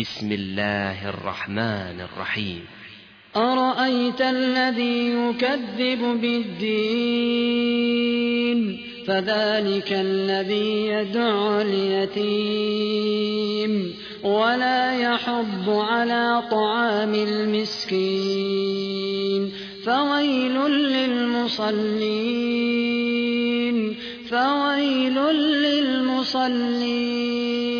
بسم الله الرحمن الرحيم. أرأيت الذي يكذب بالدين؟ فذلك الذي يدع اليتيم. ولا يحض على طعام المسكين. فويل للمصلين. فويل للمصلين.